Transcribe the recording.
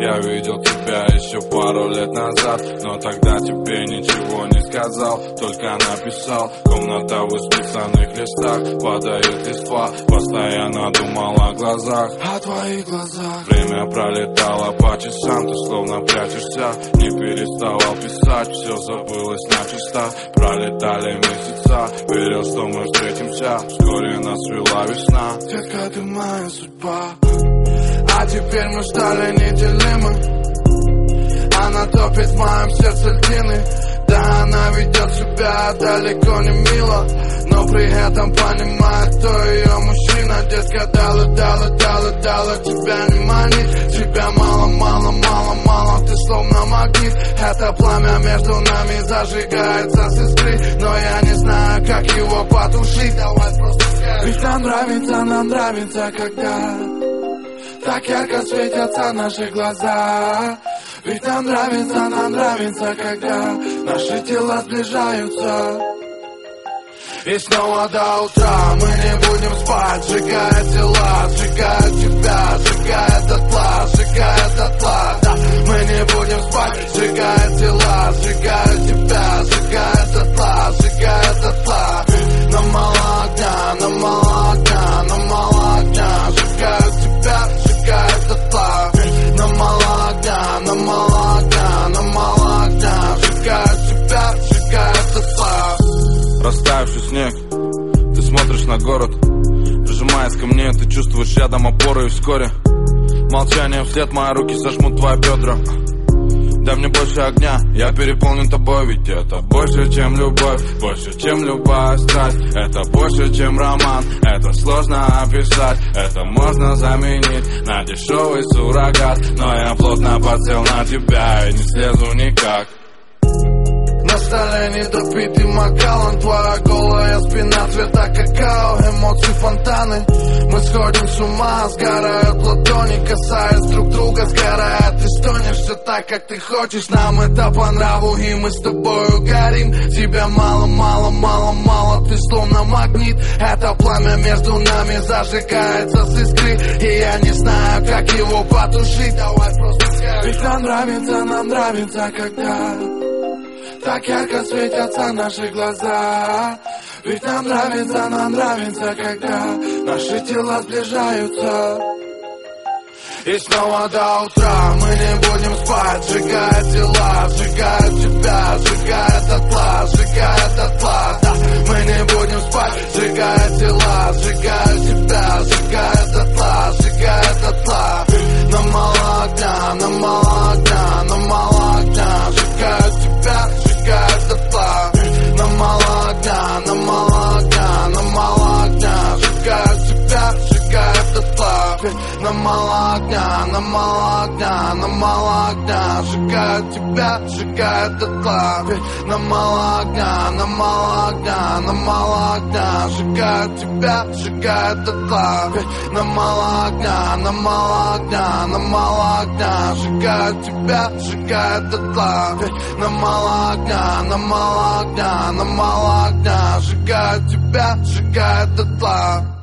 Я видел тебя еще пару лет назад. Но тогда тебе ничего не сказал Только написал. Комната в исписанных листах Падает листва. Постоянно думал о глазах О твоих глазах. Время пролетало по часам Ты словно прячешься. Не переставал писать Все забылось начисто Пролетали месяца Верил, что мы встретимся. Вскоре нас свела весна. Детка, ты моя судьба А теперь мы стали неделимы Она топит в моем сердце льдины. Да, она ведет себя далеко не мило Но при этом понимает, кто ее мужчина. Детка, дала, дала, дала, дала Тебя не манит. Тебя мало, мало, мало, мало Ты словно магнит. Это пламя между нами зажигается с искры Но я не знаю, как его потушить. Давай просто скажи. Ведь нам нравится, нам нравится, когда так ярко светятся наши глаза. Ведь нам нравится, нам нравится, когда Наши тела сближаются. И снова до утра мы не будем спать. Сжигая тела, сжигая тебя Сжигая дотла, сжигая смотришь на город Прижимаясь ко мне, ты чувствуешь рядом опору И вскоре Молчание вслед, мои руки сожмут твои бедра. Дай мне больше огня, я переполнен тобой Ведь это больше, чем любовь Больше, чем любая страсть. Это больше, чем роман Это сложно описать Это можно заменить на дешевый суррогат. Но я плотно подсел на тебя И не слезу никак на столе недопитый макалон Твоя голая спина цвета какао Эмоции фонтаны. Мы сходим с ума Сгорают ладони Касаясь друг друга Сгорает. Ты стонешь все так, как ты хочешь Нам это по нраву И мы с тобою горим. Тебя мало, мало, мало, мало Ты словно магнит. Это пламя между нами Зажигается с искры И я не знаю, как его потушить. Давай просто скажи Ведь нам нравится, нам нравится, когда так ярко светятся наши глаза. Ведь нам нравится, нам нравится, когда Наши тела сближаются. И снова до утра мы не будем спать. Сжигая тела, сжигая тебя Сжигая Нам мало нам мало Нам мало огня Сжигая тебя, сжигая дотла Нам мало нам мало Нам мало огня Сжигая тебя, сжигая дотла Нам мало нам мало Нам мало огня Сжигая тебя, сжигая дотла Нам мало нам мало Нам мало огня Сжигая тебя, сжигая дотла